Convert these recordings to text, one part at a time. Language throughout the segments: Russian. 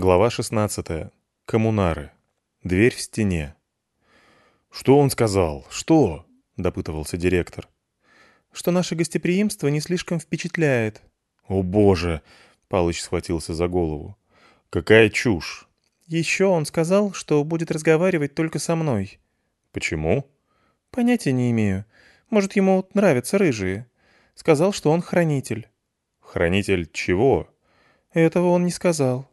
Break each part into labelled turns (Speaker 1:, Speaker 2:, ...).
Speaker 1: Глава 16. Коммунары. Дверь в стене. «Что он сказал? Что?» — допытывался директор.
Speaker 2: «Что наше гостеприимство не слишком впечатляет».
Speaker 1: «О боже!» — Палыч схватился за голову. «Какая чушь!»
Speaker 2: «Еще он сказал, что будет разговаривать только со мной».
Speaker 1: «Почему?»
Speaker 2: «Понятия не имею. Может, ему нравятся рыжие. Сказал, что он хранитель».
Speaker 1: «Хранитель чего?»
Speaker 2: «Этого он не сказал.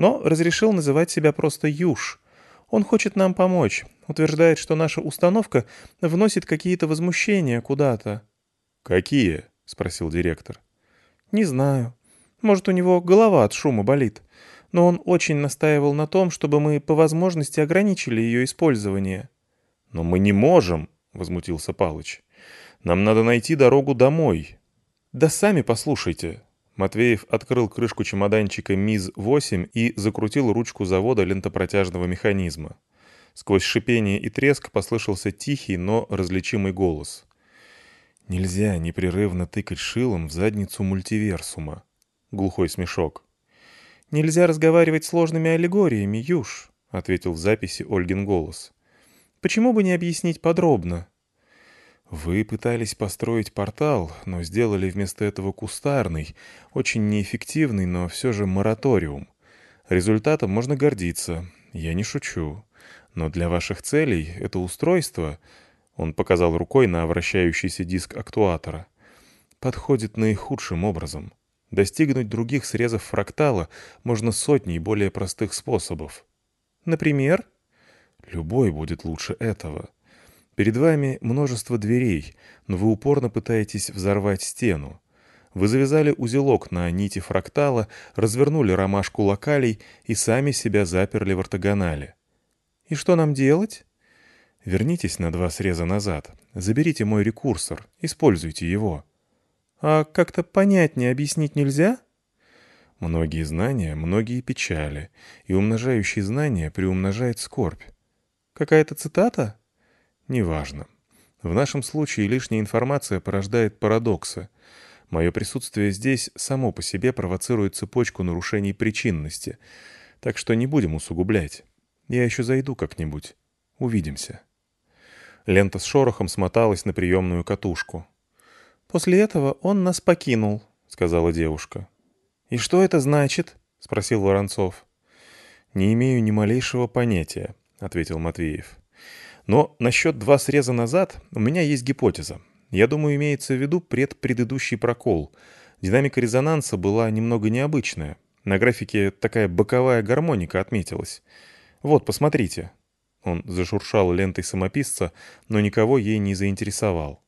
Speaker 2: Но разрешил называть себя просто Юж. Он хочет нам помочь. Утверждает, что наша установка вносит какие-то возмущения куда-то».
Speaker 1: «Какие?» — спросил директор.
Speaker 2: «Не знаю. Может, у него голова от шума болит. Но он очень настаивал на том, чтобы мы по возможности ограничили ее использование».
Speaker 1: «Но мы не можем», — возмутился Палыч. «Нам надо найти дорогу домой».
Speaker 2: «Да сами послушайте».
Speaker 1: Матвеев открыл крышку чемоданчика МИЗ-8 и закрутил ручку завода лентопротяжного механизма. Сквозь шипение и треск послышался тихий, но различимый голос. «Нельзя непрерывно тыкать шилом в задницу мультиверсума». Глухой смешок.
Speaker 2: «Нельзя разговаривать сложными аллегориями, Юж», — ответил в записи Ольгин голос. «Почему бы не объяснить подробно?»
Speaker 1: «Вы пытались построить портал, но сделали вместо этого кустарный, очень неэффективный, но все же мораториум. Результатом можно гордиться, я не шучу. Но для ваших целей это устройство, он показал рукой на вращающийся диск актуатора, подходит наихудшим образом. Достигнуть других срезов фрактала можно сотней более простых способов.
Speaker 2: Например?
Speaker 1: Любой будет лучше этого. Перед вами множество дверей, но вы упорно пытаетесь взорвать стену. Вы завязали узелок на нити фрактала, развернули ромашку локалей и сами себя заперли в ортогонале.
Speaker 2: И что нам делать?
Speaker 1: Вернитесь на два среза назад, заберите мой рекурсор, используйте его.
Speaker 2: А как-то понятнее объяснить нельзя?
Speaker 1: Многие знания, многие печали, и умножающий знания приумножает скорбь.
Speaker 2: Какая-то цитата?
Speaker 1: Неважно. В нашем случае лишняя информация порождает парадоксы. Мое присутствие здесь само по себе провоцирует цепочку нарушений причинности, так что не будем усугублять. Я еще зайду как-нибудь. Увидимся». Лента с шорохом смоталась на приемную катушку.
Speaker 2: «После этого он нас покинул», — сказала девушка.
Speaker 1: «И что это значит?» — спросил Воронцов. «Не имею ни малейшего понятия», — ответил Матвеев. «Но насчет два среза назад у меня есть гипотеза. Я думаю, имеется в виду предпредыдущий прокол. Динамика резонанса была немного необычная. На графике такая боковая гармоника отметилась. Вот, посмотрите». Он зашуршал лентой самописца, но никого ей не заинтересовал.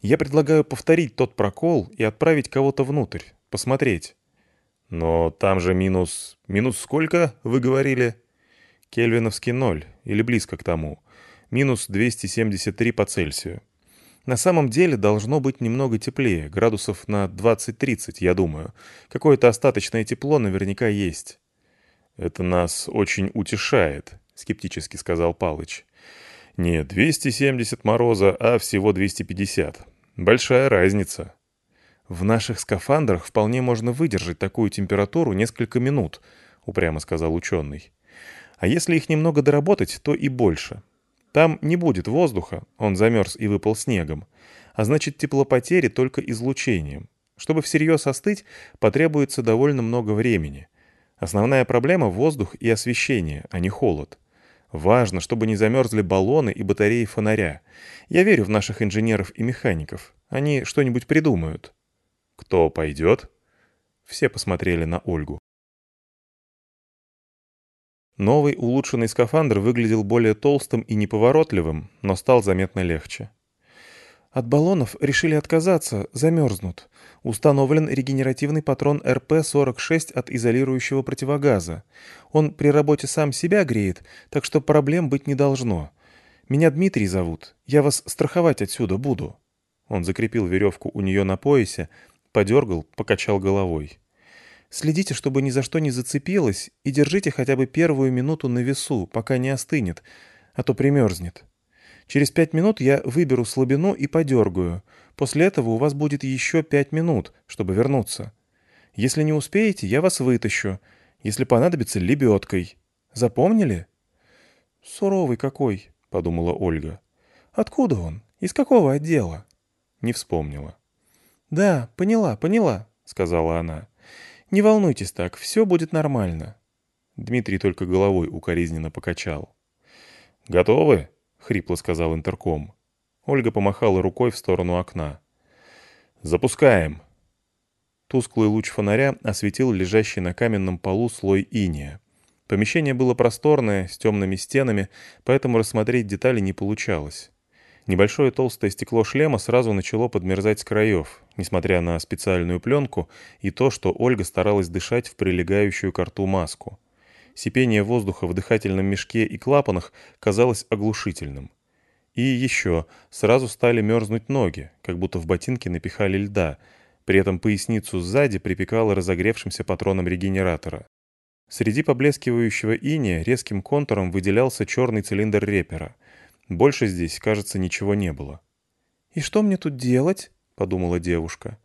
Speaker 1: «Я предлагаю повторить тот прокол и отправить кого-то внутрь, посмотреть». «Но там же минус... Минус сколько, вы говорили?» «Кельвиновский ноль, или близко к тому. Минус 273 по Цельсию. На самом деле должно быть немного теплее, градусов на 20-30, я думаю. Какое-то остаточное тепло наверняка есть». «Это нас очень утешает», — скептически сказал Палыч. «Не 270 мороза, а всего 250. Большая разница». «В наших скафандрах вполне можно выдержать такую температуру несколько минут», — упрямо сказал ученый. «А если их немного доработать, то и больше. Там не будет воздуха, он замерз и выпал снегом, а значит теплопотери только излучением. Чтобы всерьез остыть, потребуется довольно много времени». Основная проблема — воздух и освещение, а не холод. Важно, чтобы не замерзли баллоны и батареи фонаря. Я верю в наших инженеров и механиков. Они что-нибудь придумают. Кто пойдет? Все посмотрели на Ольгу. Новый улучшенный скафандр выглядел более толстым и неповоротливым, но стал заметно легче.
Speaker 2: От баллонов решили отказаться, замерзнут. Установлен регенеративный патрон РП-46 от изолирующего противогаза. Он при работе сам себя греет, так что проблем быть не должно. Меня Дмитрий зовут. Я вас страховать отсюда буду». Он закрепил веревку у нее на поясе, подергал, покачал головой. «Следите, чтобы ни за что не зацепилось, и держите хотя бы первую минуту на весу, пока не остынет, а то примерзнет». Через пять минут я выберу слабину и подергаю. После этого у вас будет еще пять минут, чтобы вернуться. Если не успеете, я вас вытащу. Если понадобится, лебедкой. Запомнили?» «Суровый какой», — подумала Ольга. «Откуда он? Из какого отдела?»
Speaker 1: Не вспомнила.
Speaker 2: «Да, поняла, поняла», — сказала она. «Не волнуйтесь так, все будет нормально».
Speaker 1: Дмитрий только головой укоризненно покачал. «Готовы?» — хрипло сказал интерком. Ольга помахала рукой в сторону окна. «Запускаем!» Тусклый луч фонаря осветил лежащий на каменном полу слой иния. Помещение было просторное, с темными стенами, поэтому рассмотреть детали не получалось. Небольшое толстое стекло шлема сразу начало подмерзать с краев, несмотря на специальную пленку и то, что Ольга старалась дышать в прилегающую к рту маску. Сипение воздуха в дыхательном мешке и клапанах казалось оглушительным. И еще, сразу стали мерзнуть ноги, как будто в ботинки напихали льда, при этом поясницу сзади припекало разогревшимся патроном регенератора. Среди поблескивающего иния резким контуром выделялся черный цилиндр репера. Больше здесь, кажется, ничего не было.
Speaker 2: «И что мне тут делать?» — подумала девушка.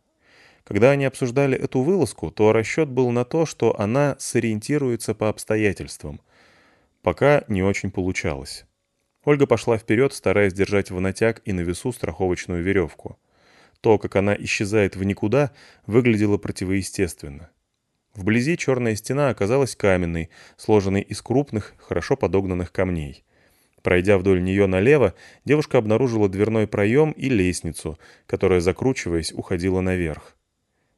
Speaker 1: Когда они обсуждали эту вылазку, то расчет был на то, что она сориентируется по обстоятельствам. Пока не очень получалось. Ольга пошла вперед, стараясь держать в натяг и на весу страховочную веревку. То, как она исчезает в никуда, выглядело противоестественно. Вблизи черная стена оказалась каменной, сложенной из крупных, хорошо подогнанных камней. Пройдя вдоль нее налево, девушка обнаружила дверной проем и лестницу, которая, закручиваясь, уходила наверх.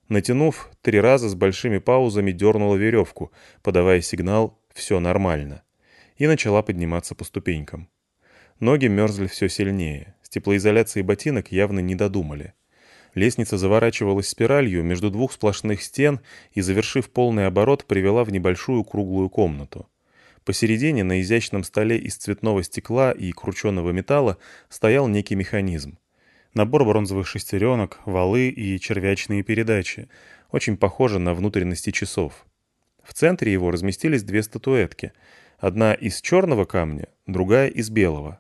Speaker 1: Натянув, три раза с большими паузами дернула веревку, подавая сигнал «все нормально», и начала подниматься по ступенькам. Ноги мерзли все сильнее, с теплоизоляцией ботинок явно не додумали. Лестница заворачивалась спиралью между двух сплошных стен и, завершив полный оборот, привела в небольшую круглую комнату. Посередине на изящном столе из цветного стекла и крученого металла стоял некий механизм. Набор бронзовых шестеренок, валы и червячные передачи. Очень похоже на внутренности часов. В центре его разместились две статуэтки. Одна из черного камня, другая из белого.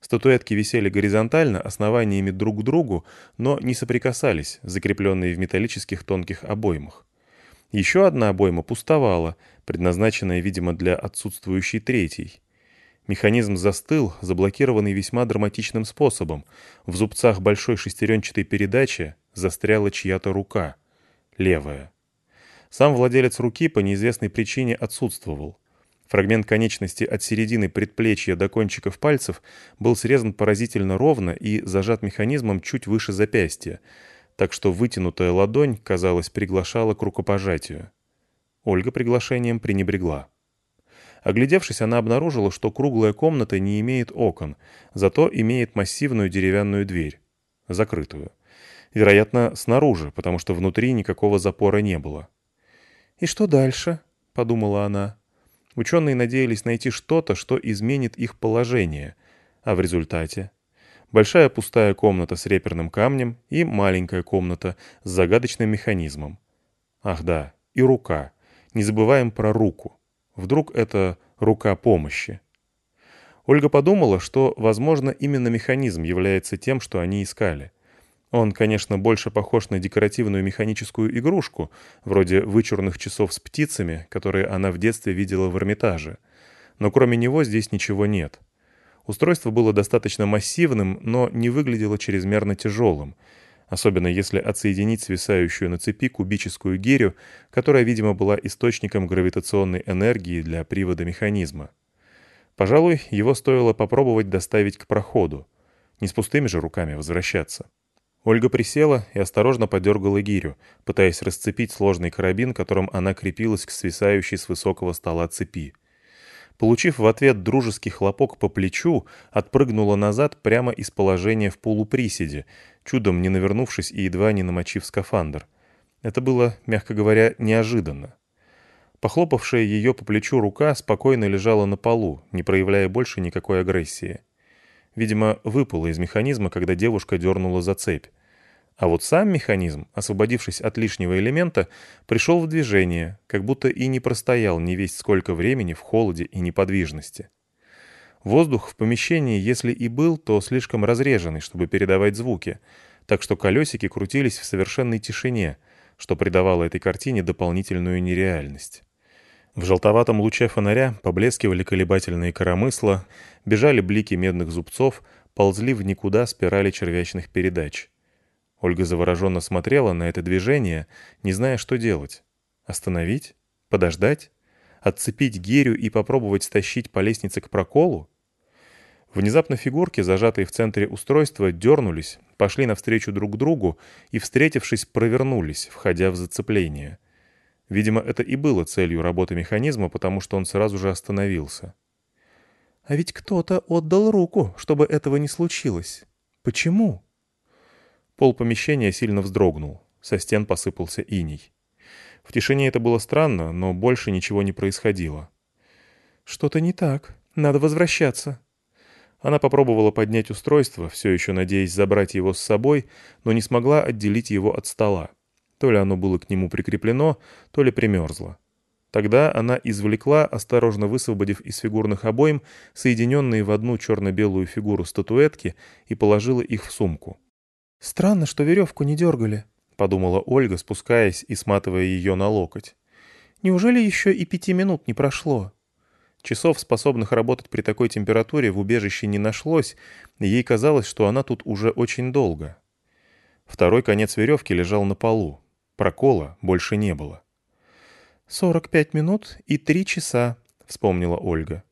Speaker 1: Статуэтки висели горизонтально, основаниями друг к другу, но не соприкасались, закрепленные в металлических тонких обоймах. Еще одна обойма пустовала, предназначенная, видимо, для отсутствующей третьей. Механизм застыл, заблокированный весьма драматичным способом. В зубцах большой шестеренчатой передачи застряла чья-то рука. Левая. Сам владелец руки по неизвестной причине отсутствовал. Фрагмент конечности от середины предплечья до кончиков пальцев был срезан поразительно ровно и зажат механизмом чуть выше запястья, так что вытянутая ладонь, казалось, приглашала к рукопожатию. Ольга приглашением пренебрегла. Оглядевшись, она обнаружила, что круглая комната не имеет окон, зато имеет массивную деревянную дверь, закрытую. Вероятно, снаружи, потому что внутри никакого запора не было.
Speaker 2: «И что дальше?» — подумала она.
Speaker 1: Ученые надеялись найти что-то, что изменит их положение, а в результате большая пустая комната с реперным камнем и маленькая комната с загадочным механизмом. Ах да, и рука. Не забываем про руку. Вдруг это рука помощи. Ольга подумала, что, возможно, именно механизм является тем, что они искали. Он, конечно, больше похож на декоративную механическую игрушку, вроде вычурных часов с птицами, которые она в детстве видела в Эрмитаже. Но кроме него здесь ничего нет. Устройство было достаточно массивным, но не выглядело чрезмерно тяжелым, особенно если отсоединить свисающую на цепи кубическую гирю, которая, видимо, была источником гравитационной энергии для привода механизма. Пожалуй, его стоило попробовать доставить к проходу. Не с пустыми же руками возвращаться. Ольга присела и осторожно подергала гирю, пытаясь расцепить сложный карабин, которым она крепилась к свисающей с высокого стола цепи. Получив в ответ дружеский хлопок по плечу, отпрыгнула назад прямо из положения в полуприседе, чудом не навернувшись и едва не намочив скафандр. Это было, мягко говоря, неожиданно. Похлопавшая ее по плечу рука спокойно лежала на полу, не проявляя больше никакой агрессии. Видимо, выпала из механизма, когда девушка дернула за цепь. А вот сам механизм, освободившись от лишнего элемента, пришел в движение, как будто и не простоял не весь сколько времени в холоде и неподвижности. Воздух в помещении, если и был, то слишком разреженный, чтобы передавать звуки, так что колесики крутились в совершенной тишине, что придавало этой картине дополнительную нереальность. В желтоватом луче фонаря поблескивали колебательные коромысла, бежали блики медных зубцов, ползли в никуда спирали червячных передач. Ольга завороженно смотрела на это движение, не зная, что делать. Остановить? Подождать? Отцепить гирю и попробовать стащить по лестнице к проколу? Внезапно фигурки, зажатые в центре устройства, дернулись, пошли навстречу друг другу и, встретившись, провернулись, входя в зацепление. Видимо, это и было целью работы механизма, потому что он сразу же остановился.
Speaker 2: «А ведь кто-то отдал руку, чтобы этого не случилось. Почему?»
Speaker 1: Пол помещения сильно вздрогнул. Со стен посыпался иней. В тишине это было странно, но больше ничего не происходило.
Speaker 2: «Что-то не так. Надо возвращаться».
Speaker 1: Она попробовала поднять устройство, все еще надеясь забрать его с собой, но не смогла отделить его от стола. То ли оно было к нему прикреплено, то ли примерзло. Тогда она извлекла, осторожно высвободив из фигурных обоим, соединенные в одну черно-белую фигуру статуэтки и положила их в сумку.
Speaker 2: «Странно, что веревку не дергали», — подумала Ольга, спускаясь и сматывая ее на локоть. «Неужели еще и пяти минут не прошло?»
Speaker 1: Часов, способных работать при такой температуре, в убежище не нашлось, и ей казалось, что она тут уже очень долго. Второй конец веревки лежал на полу. Прокола больше не было.
Speaker 2: «Сорок пять минут и три часа», — вспомнила Ольга.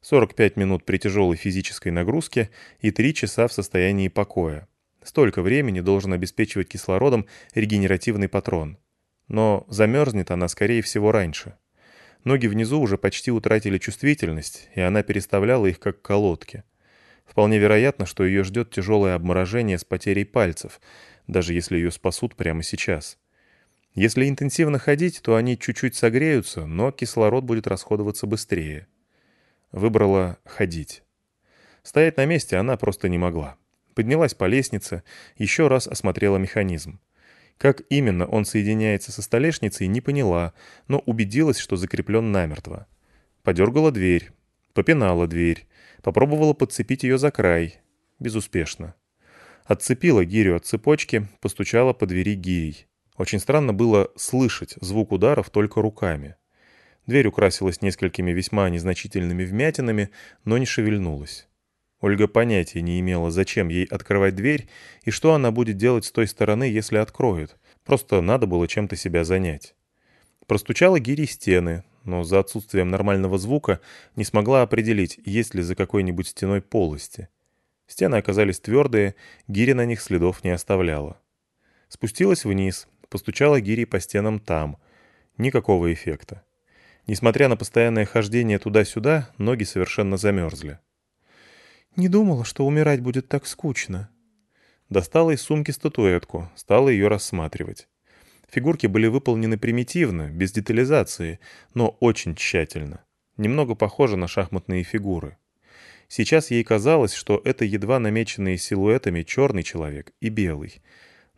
Speaker 1: Сорок пять минут при тяжелой физической нагрузке и три часа в состоянии покоя. Столько времени должен обеспечивать кислородом регенеративный патрон. Но замерзнет она, скорее всего, раньше. Ноги внизу уже почти утратили чувствительность, и она переставляла их как колодки. Вполне вероятно, что ее ждет тяжелое обморожение с потерей пальцев, даже если ее спасут прямо сейчас. Если интенсивно ходить, то они чуть-чуть согреются, но кислород будет расходоваться быстрее. Выбрала ходить. Стоять на месте она просто не могла. Поднялась по лестнице, еще раз осмотрела механизм. Как именно он соединяется со столешницей, не поняла, но убедилась, что закреплен намертво. Подергала дверь, попинала дверь, попробовала подцепить ее за край. Безуспешно. Отцепила гирю от цепочки, постучала по двери гирей. Очень странно было слышать звук ударов только руками. Дверь украсилась несколькими весьма незначительными вмятинами, но не шевельнулась. Ольга понятия не имела, зачем ей открывать дверь и что она будет делать с той стороны, если откроет. Просто надо было чем-то себя занять. Простучала гири стены, но за отсутствием нормального звука не смогла определить, есть ли за какой-нибудь стеной полости. Стены оказались твердые, гири на них следов не оставляла. Спустилась вниз, Постучала гири по стенам там. Никакого эффекта. Несмотря на постоянное хождение туда-сюда, ноги совершенно замерзли.
Speaker 2: «Не думала, что умирать будет так скучно».
Speaker 1: Достала из сумки статуэтку, стала ее рассматривать. Фигурки были выполнены примитивно, без детализации, но очень тщательно. Немного похоже на шахматные фигуры. Сейчас ей казалось, что это едва намеченные силуэтами черный человек и белый —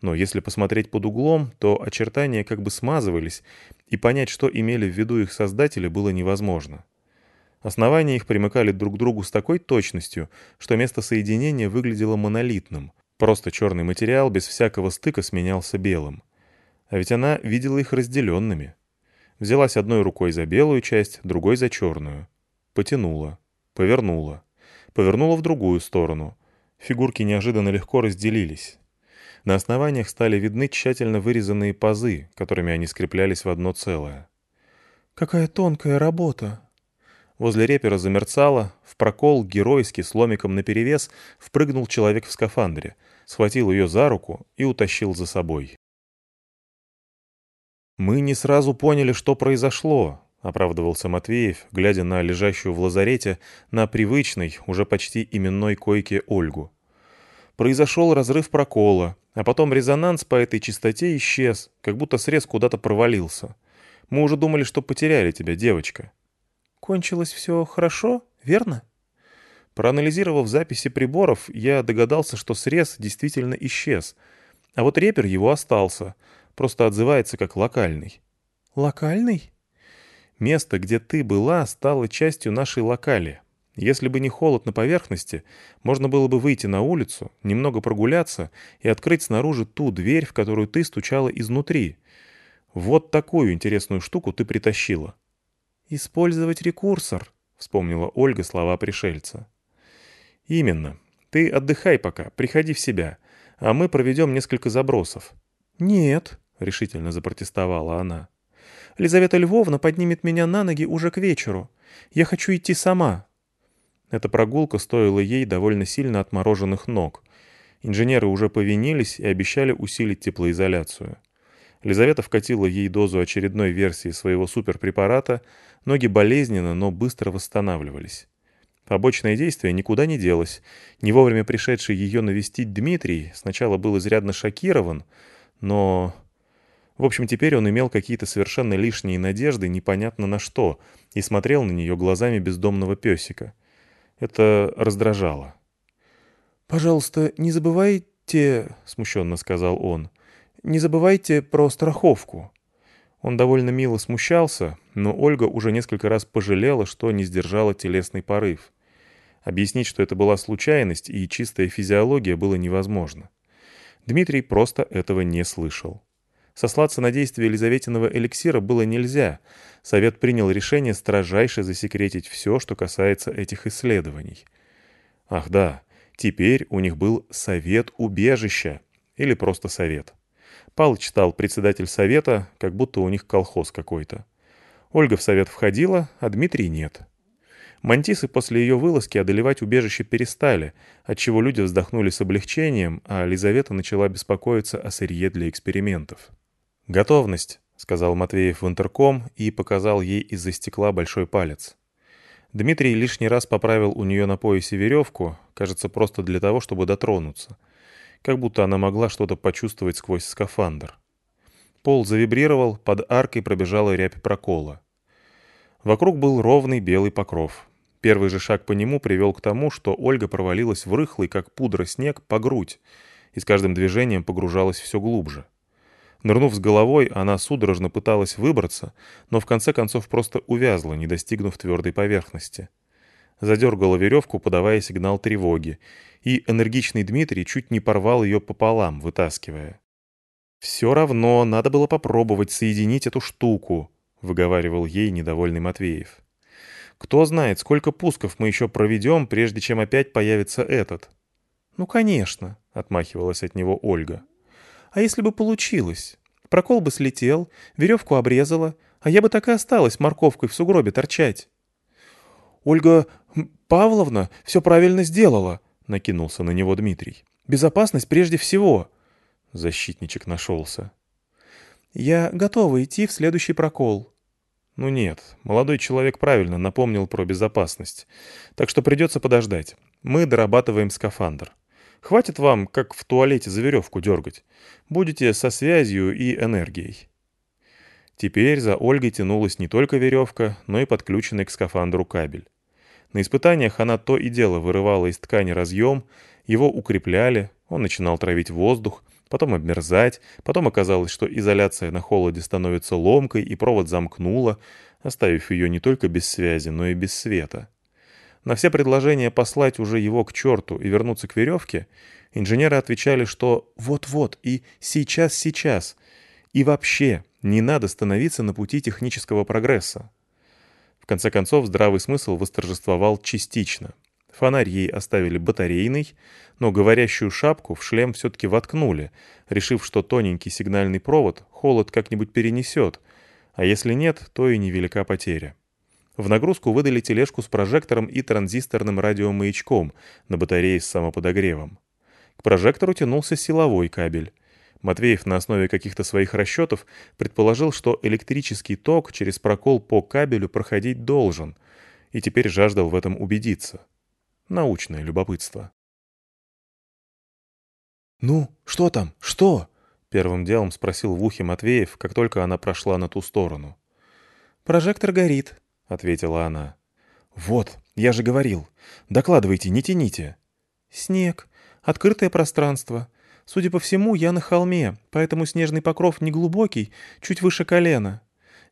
Speaker 1: но если посмотреть под углом, то очертания как бы смазывались, и понять, что имели в виду их создатели, было невозможно. Основания их примыкали друг к другу с такой точностью, что место соединения выглядело монолитным. Просто черный материал без всякого стыка сменялся белым. А ведь она видела их разделенными. Взялась одной рукой за белую часть, другой за черную. Потянула. Повернула. Повернула в другую сторону. Фигурки неожиданно легко разделились. На основаниях стали видны тщательно вырезанные пазы, которыми они скреплялись в одно целое.
Speaker 2: «Какая тонкая работа!»
Speaker 1: Возле репера замерцало, в прокол геройски с ломиком наперевес впрыгнул человек в скафандре, схватил ее за руку и утащил за собой. «Мы не сразу поняли, что произошло», — оправдывался Матвеев, глядя на лежащую в лазарете на привычной, уже почти именной койке Ольгу. Произошел разрыв прокола, а потом резонанс по этой частоте исчез, как будто срез куда-то провалился. Мы уже думали, что потеряли тебя, девочка.
Speaker 2: Кончилось все хорошо, верно?
Speaker 1: Проанализировав записи приборов, я догадался, что срез действительно исчез. А вот репер его остался, просто отзывается как локальный.
Speaker 2: Локальный?
Speaker 1: Место, где ты была, стало частью нашей локали. Если бы не холод на поверхности, можно было бы выйти на улицу, немного прогуляться и открыть снаружи ту дверь, в которую ты стучала изнутри. Вот такую интересную штуку ты притащила.
Speaker 2: «Использовать рекурсор», — вспомнила Ольга слова пришельца.
Speaker 1: «Именно. Ты отдыхай пока, приходи в себя, а мы проведем несколько забросов».
Speaker 2: «Нет», — решительно запротестовала она. «Лизавета Львовна поднимет меня на ноги уже к вечеру. Я хочу идти сама».
Speaker 1: Эта прогулка стоила ей довольно сильно отмороженных ног. Инженеры уже повинились и обещали усилить теплоизоляцию. Лизавета вкатила ей дозу очередной версии своего суперпрепарата, ноги болезненно, но быстро восстанавливались. Побочное действие никуда не делось. Не вовремя пришедший ее навестить Дмитрий сначала был изрядно шокирован, но... В общем, теперь он имел какие-то совершенно лишние надежды непонятно на что и смотрел на нее глазами бездомного песика. Это раздражало.
Speaker 2: «Пожалуйста, не забывайте...» — смущенно сказал он. «Не забывайте про страховку».
Speaker 1: Он довольно мило смущался, но Ольга уже несколько раз пожалела, что не сдержала телесный порыв. Объяснить, что это была случайность и чистая физиология, было невозможно. Дмитрий просто этого не слышал. Сослаться на действие Елизаветиного эликсира было нельзя. Совет принял решение строжайше засекретить все, что касается этих исследований. Ах да, теперь у них был совет убежища. Или просто совет. Палыч стал председатель совета, как будто у них колхоз какой-то. Ольга в совет входила, а Дмитрий нет. Мантисы после ее вылазки одолевать убежище перестали, отчего люди вздохнули с облегчением, а Лизавета начала беспокоиться о сырье для экспериментов. «Готовность», — сказал Матвеев в интерком и показал ей из-за стекла большой палец. Дмитрий лишний раз поправил у нее на поясе веревку, кажется, просто для того, чтобы дотронуться. Как будто она могла что-то почувствовать сквозь скафандр. Пол завибрировал, под аркой пробежала рябь прокола. Вокруг был ровный белый покров. Первый же шаг по нему привел к тому, что Ольга провалилась в рыхлый, как пудра снег, по грудь, и с каждым движением погружалась все глубже. Нырнув с головой, она судорожно пыталась выбраться, но в конце концов просто увязла, не достигнув твердой поверхности. Задергала веревку, подавая сигнал тревоги, и энергичный Дмитрий чуть не порвал ее пополам, вытаскивая. «Все равно надо было попробовать соединить эту штуку», — выговаривал ей недовольный Матвеев. Кто знает, сколько пусков мы еще проведем, прежде чем опять появится этот.
Speaker 2: «Ну, конечно», — отмахивалась от него Ольга. «А если бы получилось? Прокол бы слетел, веревку обрезала, а я бы так и осталась морковкой в сугробе торчать». «Ольга Павловна все правильно сделала», — накинулся на него Дмитрий. «Безопасность прежде всего».
Speaker 1: Защитничек нашелся.
Speaker 2: «Я готова идти в следующий прокол»,
Speaker 1: ну нет, молодой человек правильно напомнил про безопасность. Так что придется подождать. Мы дорабатываем скафандр. Хватит вам, как в туалете, за веревку дергать. Будете со связью и энергией. Теперь за Ольгой тянулась не только веревка, но и подключенный к скафандру кабель. На испытаниях она то и дело вырывала из ткани разъем, его укрепляли, он начинал травить воздух, потом обмерзать, потом оказалось, что изоляция на холоде становится ломкой, и провод замкнула, оставив ее не только без связи, но и без света. На все предложения послать уже его к черту и вернуться к веревке, инженеры отвечали, что вот-вот и сейчас-сейчас, и вообще не надо становиться на пути технического прогресса. В конце концов, здравый смысл восторжествовал частично — Фонарь ей оставили батарейный, но говорящую шапку в шлем все-таки воткнули, решив, что тоненький сигнальный провод холод как-нибудь перенесет, а если нет, то и невелика потеря. В нагрузку выдали тележку с прожектором и транзисторным радиомаячком на батарее с самоподогревом. К прожектору тянулся силовой кабель. Матвеев на основе каких-то своих расчетов предположил, что электрический ток через прокол по кабелю проходить должен, и теперь жаждал в этом убедиться. Научное любопытство.
Speaker 2: «Ну, что там? Что?»
Speaker 1: — первым делом спросил в ухе Матвеев, как только она прошла на ту сторону.
Speaker 2: «Прожектор горит», — ответила она.
Speaker 1: «Вот, я же говорил. Докладывайте, не тяните».
Speaker 2: «Снег. Открытое пространство. Судя по всему, я на холме, поэтому снежный покров не глубокий, чуть выше колена.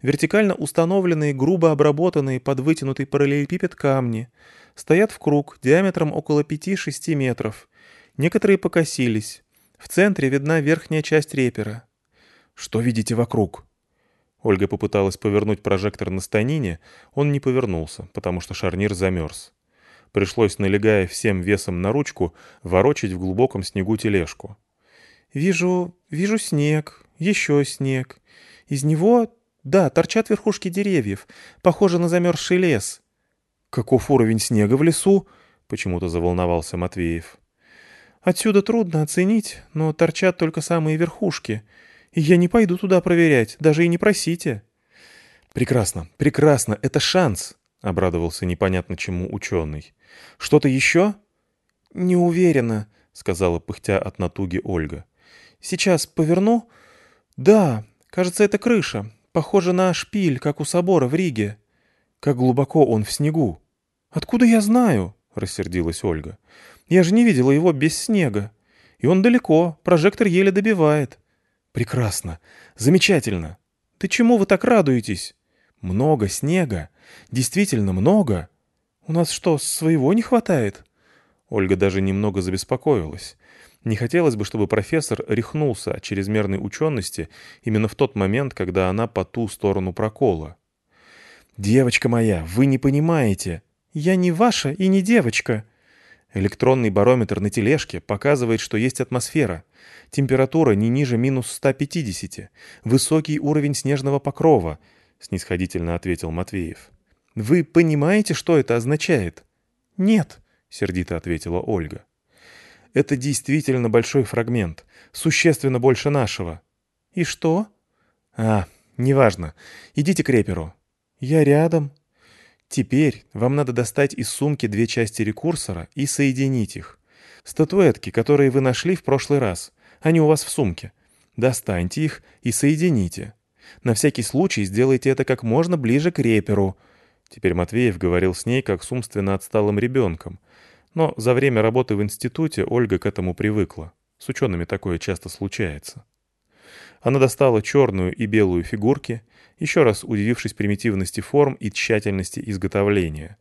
Speaker 2: Вертикально установленные, грубо обработанные под вытянутый параллелепипед камни — стоят в круг диаметром около 5-6 метров. Некоторые покосились. В центре видна верхняя часть репера.
Speaker 1: «Что видите вокруг?» Ольга попыталась повернуть прожектор на станине, он не повернулся, потому что шарнир замерз. Пришлось, налегая всем весом на ручку, ворочать в глубоком снегу тележку.
Speaker 2: «Вижу... вижу снег, еще снег. Из него... да, торчат верхушки деревьев. Похоже на замерзший лес».
Speaker 1: «Каков уровень снега в лесу?» — почему-то заволновался Матвеев.
Speaker 2: «Отсюда трудно оценить, но торчат только самые верхушки. И я не пойду туда проверять, даже и не просите».
Speaker 1: «Прекрасно, прекрасно, это шанс!» — обрадовался непонятно чему ученый. «Что-то еще?»
Speaker 2: «Не уверена», — сказала пыхтя от натуги Ольга. «Сейчас поверну?» «Да, кажется, это крыша. Похоже на шпиль, как у собора в Риге».
Speaker 1: «Как глубоко он в снегу?»
Speaker 2: «Откуда я знаю?» — рассердилась Ольга. «Я же не видела его без снега. И он далеко, прожектор еле добивает».
Speaker 1: «Прекрасно! Замечательно!»
Speaker 2: «Ты чему вы так радуетесь?»
Speaker 1: «Много снега. Действительно много.
Speaker 2: У нас что, своего не хватает?»
Speaker 1: Ольга даже немного забеспокоилась. Не хотелось бы, чтобы профессор рехнулся от чрезмерной учености именно в тот момент, когда она по ту сторону прокола. «Девочка моя, вы не понимаете!»
Speaker 2: «Я не ваша и не девочка!»
Speaker 1: Электронный барометр на тележке показывает, что есть атмосфера. Температура не ниже минус 150. Высокий уровень снежного покрова, снисходительно ответил Матвеев.
Speaker 2: Вы понимаете, что это означает?
Speaker 1: Нет, сердито ответила Ольга. Это действительно большой фрагмент, существенно больше нашего.
Speaker 2: И что?
Speaker 1: А, неважно. Идите к реперу.
Speaker 2: Я рядом.
Speaker 1: Теперь вам надо достать из сумки две части рекурсора и соединить их. Статуэтки, которые вы нашли в прошлый раз. Они у вас в сумке. Достаньте их и соедините. На всякий случай сделайте это как можно ближе к реперу. Теперь Матвеев говорил с ней как с умственно отсталым ребенком. Но за время работы в институте Ольга к этому привыкла. С учеными такое часто случается. Она достала черную и белую фигурки, еще раз удивившись примитивности форм и тщательности изготовления.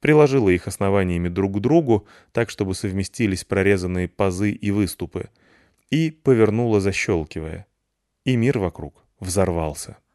Speaker 1: Приложила их основаниями друг к другу, так, чтобы совместились прорезанные пазы и выступы, и повернула, защелкивая. И мир вокруг взорвался.